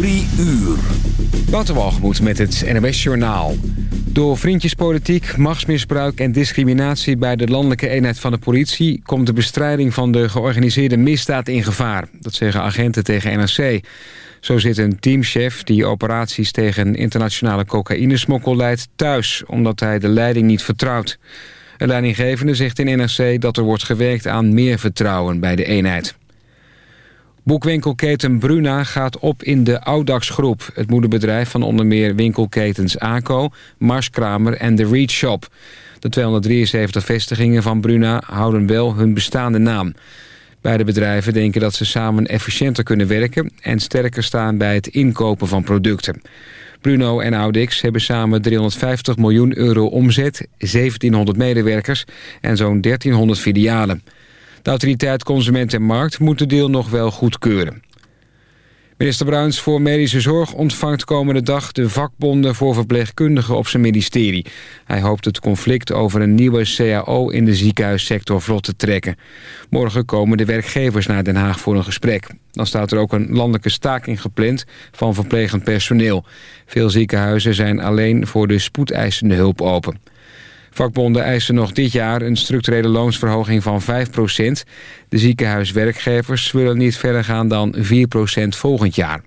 Drie uur. Waterwalgemoed met het NWS Journaal. Door vriendjespolitiek, machtsmisbruik en discriminatie... bij de landelijke eenheid van de politie... komt de bestrijding van de georganiseerde misdaad in gevaar. Dat zeggen agenten tegen NRC. Zo zit een teamchef die operaties tegen internationale cocaïnesmokkel leidt... thuis, omdat hij de leiding niet vertrouwt. Een leidinggevende zegt in NRC dat er wordt gewerkt aan meer vertrouwen bij de eenheid. Boekwinkelketen Bruna gaat op in de Audax-groep... het moederbedrijf van onder meer winkelketens ACO, Marskramer en de Reach Shop. De 273 vestigingen van Bruna houden wel hun bestaande naam. Beide bedrijven denken dat ze samen efficiënter kunnen werken... en sterker staan bij het inkopen van producten. Bruno en Audix hebben samen 350 miljoen euro omzet... 1700 medewerkers en zo'n 1300 filialen. De autoriteit Consument en Markt moet de deal nog wel goedkeuren. Minister Bruins voor Medische Zorg ontvangt komende dag de vakbonden voor verpleegkundigen op zijn ministerie. Hij hoopt het conflict over een nieuwe CAO in de ziekenhuissector vlot te trekken. Morgen komen de werkgevers naar Den Haag voor een gesprek. Dan staat er ook een landelijke staking gepland van verplegend personeel. Veel ziekenhuizen zijn alleen voor de spoedeisende hulp open. Vakbonden eisen nog dit jaar een structurele loonsverhoging van 5% De ziekenhuiswerkgevers willen niet verder gaan dan 4% volgend jaar.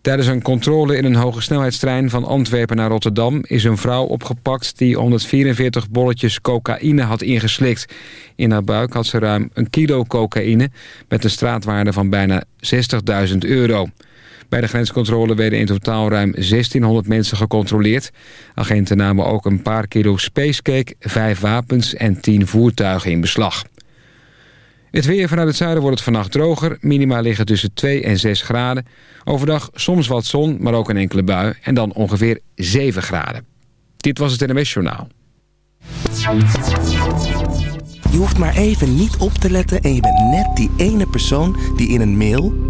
Tijdens een controle in een hoge snelheidstrein van Antwerpen naar Rotterdam... is een vrouw opgepakt die 144 bolletjes cocaïne had ingeslikt. In haar buik had ze ruim een kilo cocaïne... met een straatwaarde van bijna 60.000 euro. Bij de grenscontrole werden in totaal ruim 1600 mensen gecontroleerd. Agenten namen ook een paar kilo spacecake, vijf wapens en tien voertuigen in beslag. Het weer vanuit het zuiden wordt het vannacht droger. Minima liggen tussen 2 en 6 graden. Overdag soms wat zon, maar ook een enkele bui. En dan ongeveer 7 graden. Dit was het NMS Journaal. Je hoeft maar even niet op te letten en je bent net die ene persoon die in een mail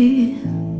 be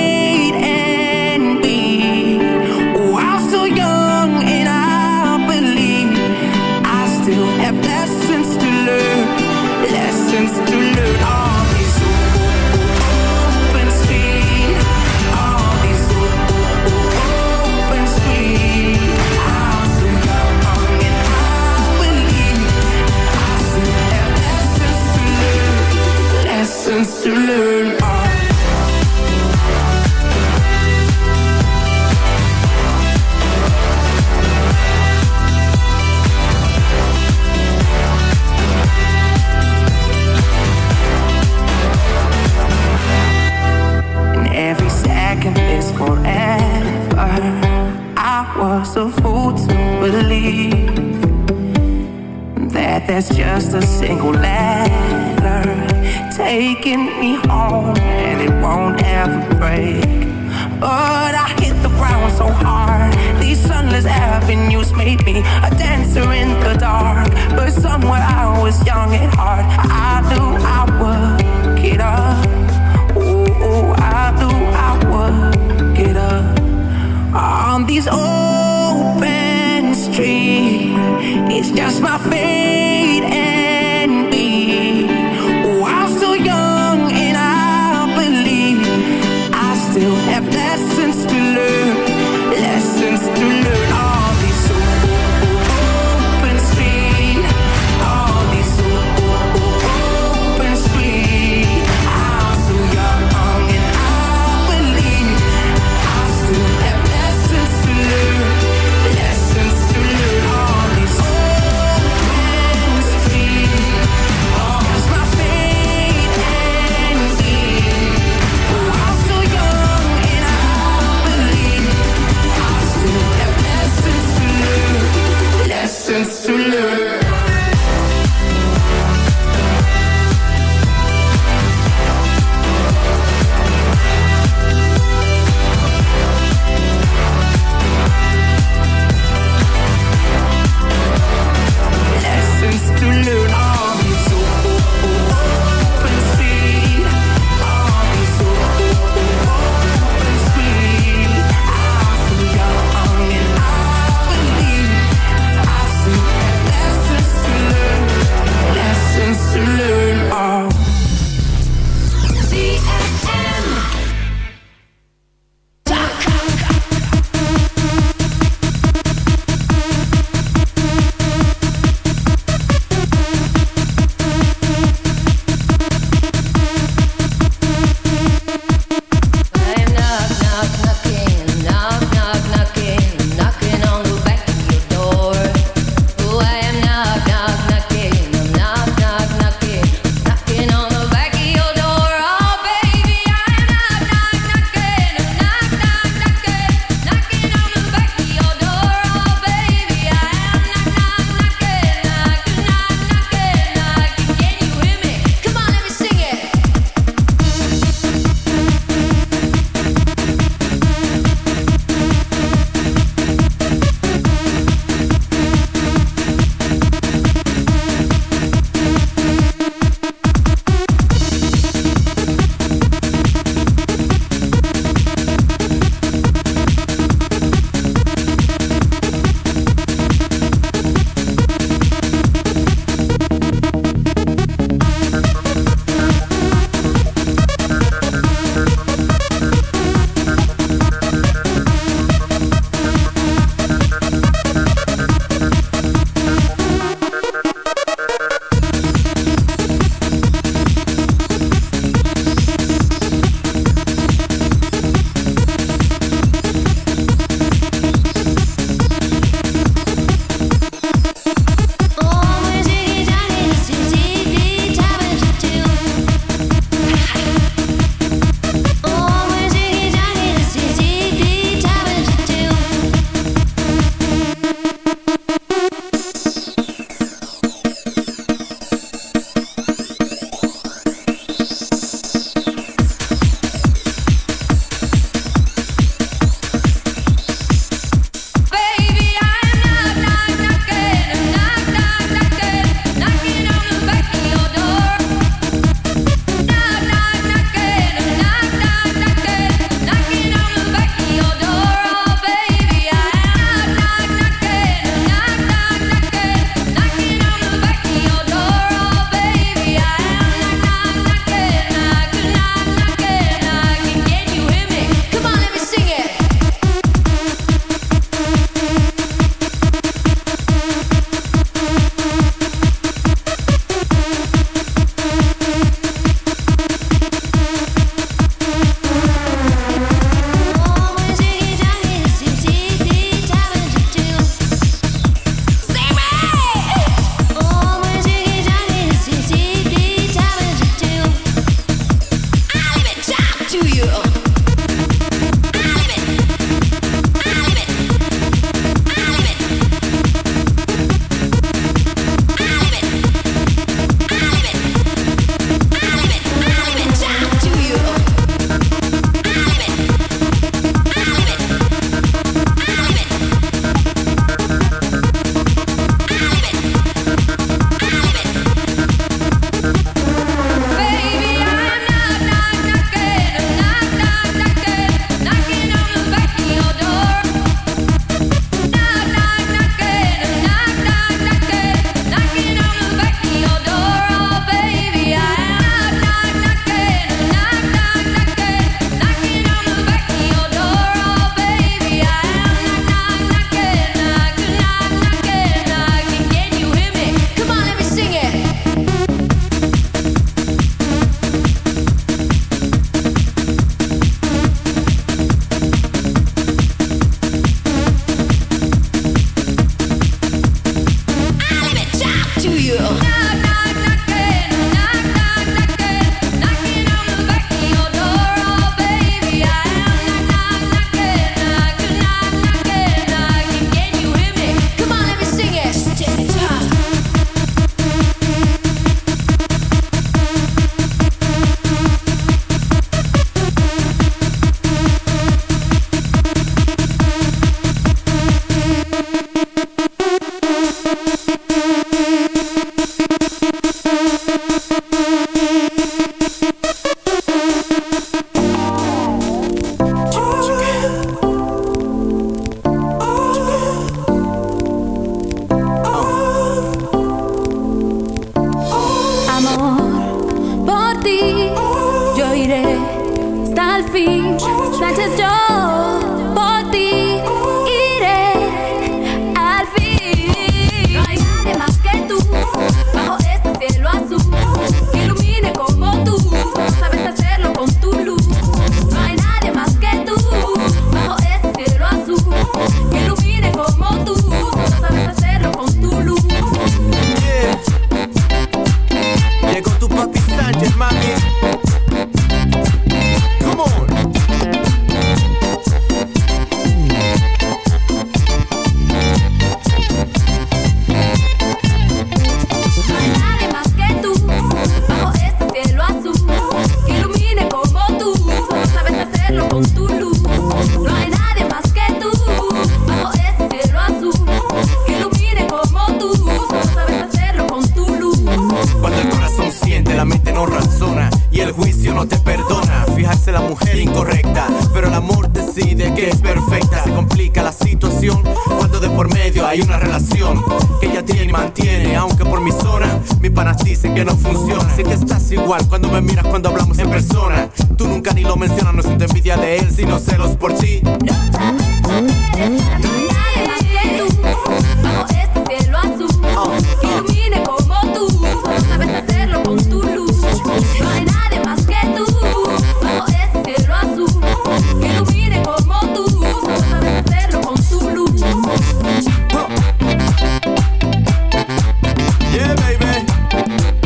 Bye.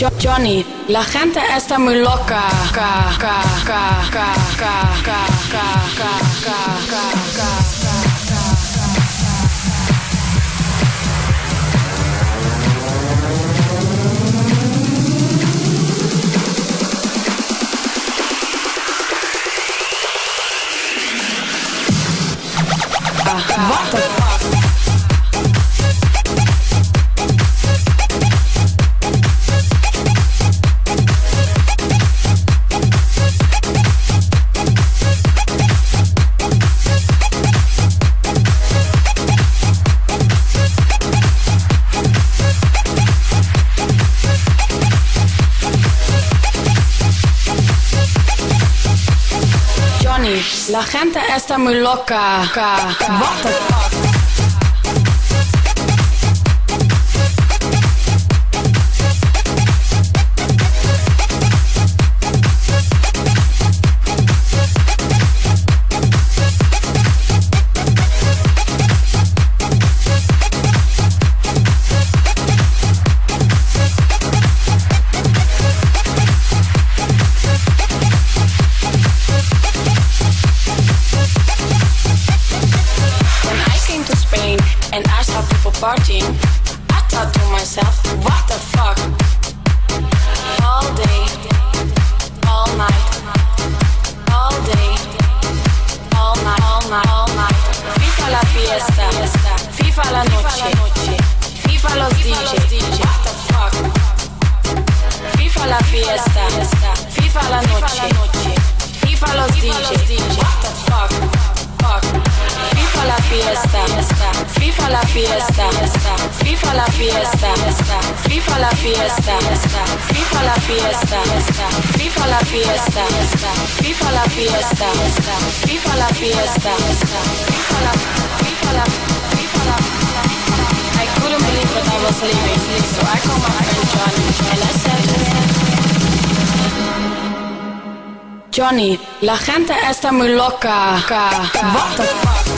Johnny, la gente está muy loca. esta muy loca. What the? fiesta, FIFA la fiesta, FIFA la fiesta, FIFA la fiesta, FIFA la fiesta, FIFA la, viva la, viva la. I couldn't believe la, I was fiesta, so I called my la Johnny. Johnny, la gente está muy loca. What the fuck?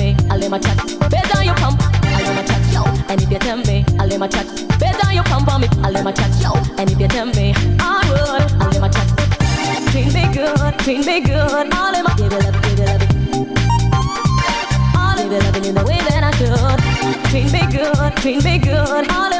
me, I'll let my chat. Better you pump, I'll let my chat, yo. And if you tempt me, I'll let my chat. Better you pump on me, I'll let my chat, yo. And if you tempt me, I would, I'll let my chat. Treat me good, treat me good, All in my give it up, give it up. I'll give it up in the way that I should. Treat me good, treat me good, All in.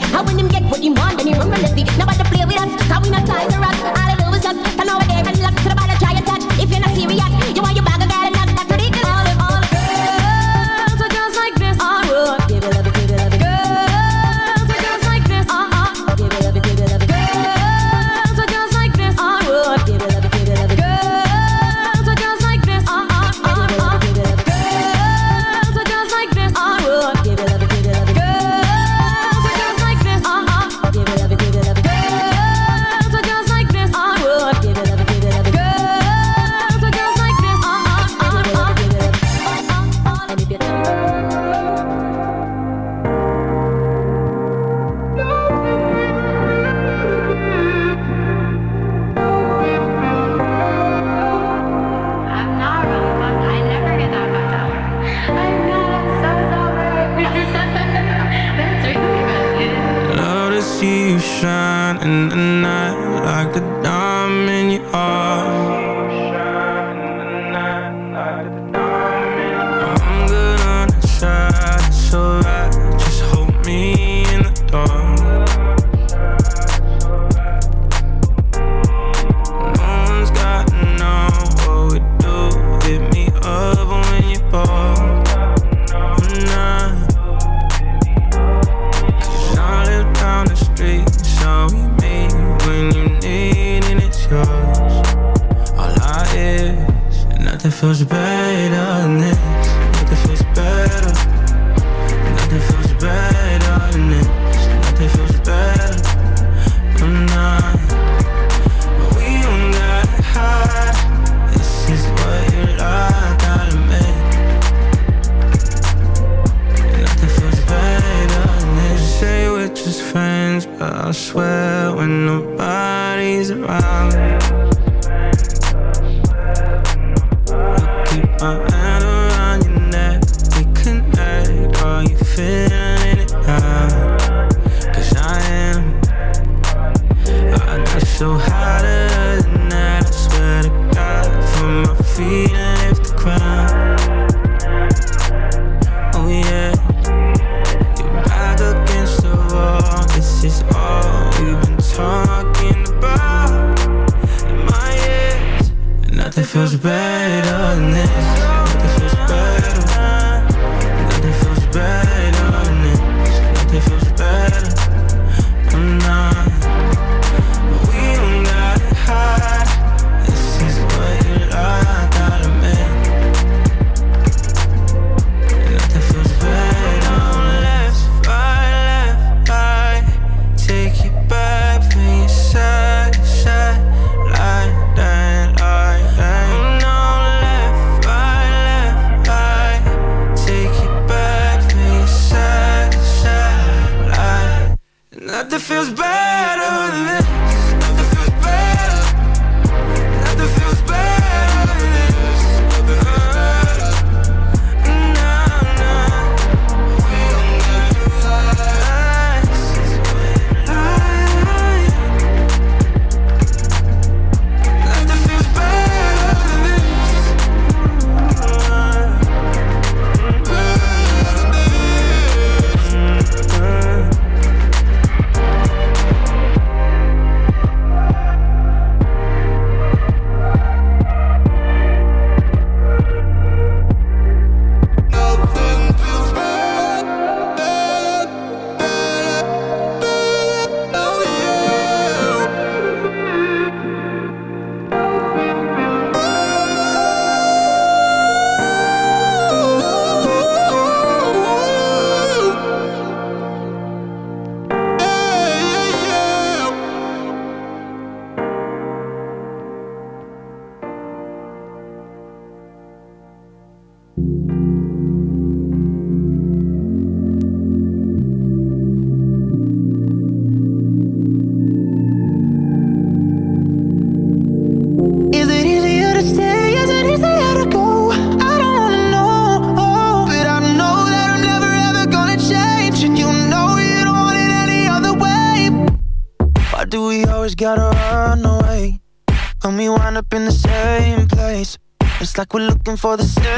How when him get so high. for the stir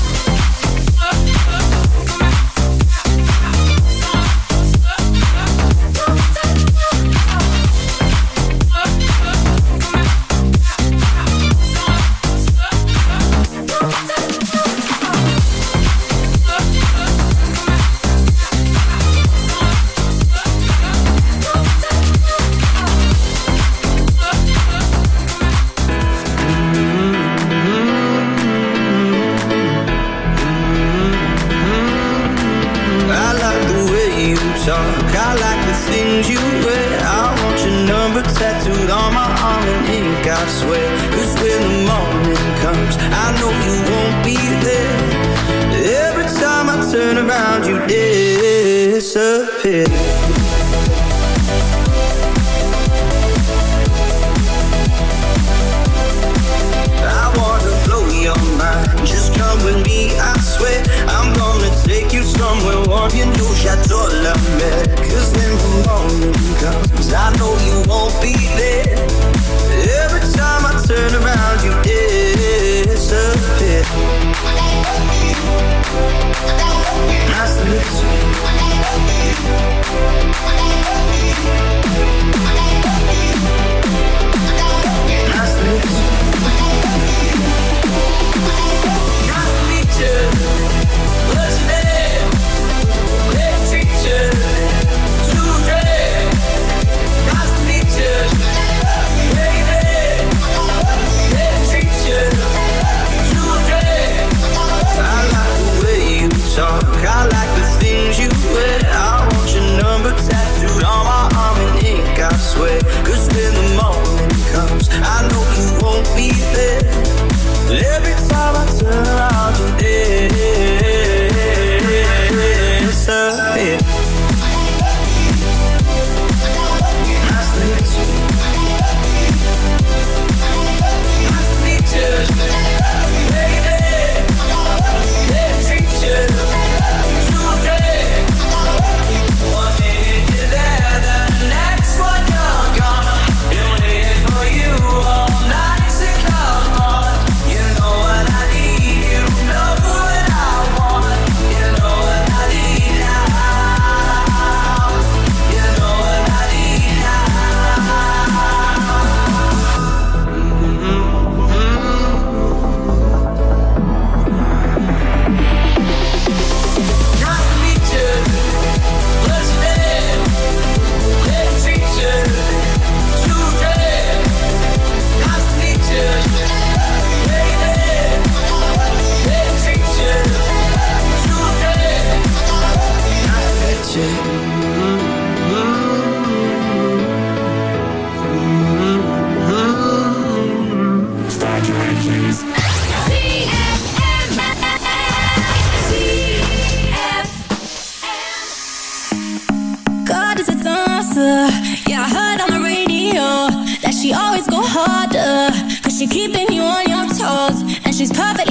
keeping you on your toes, and she's perfect.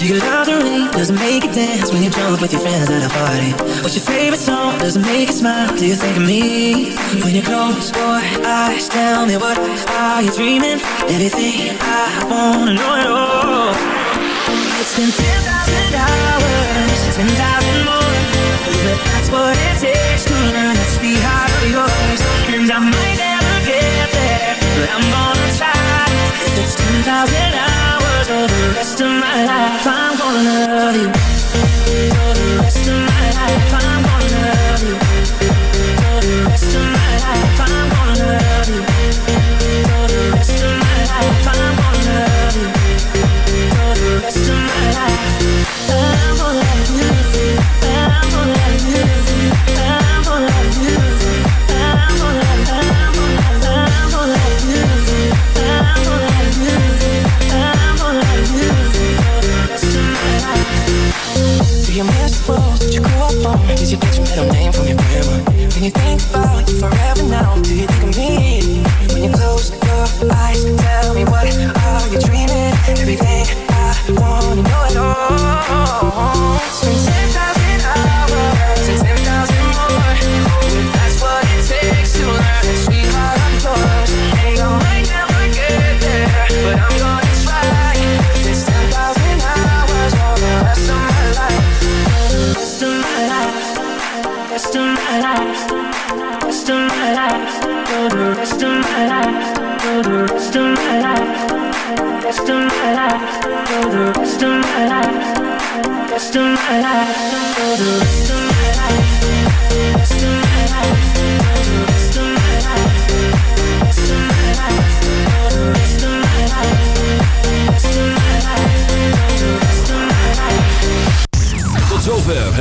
You get loud and doesn't make you dance When you're drunk with your friends at a party What's your favorite song, doesn't make you smile Do you think of me? When you close your eyes, tell me what are you dreaming? Everything I wanna know It's been 10,000 hours, 10,000 more But that's what it takes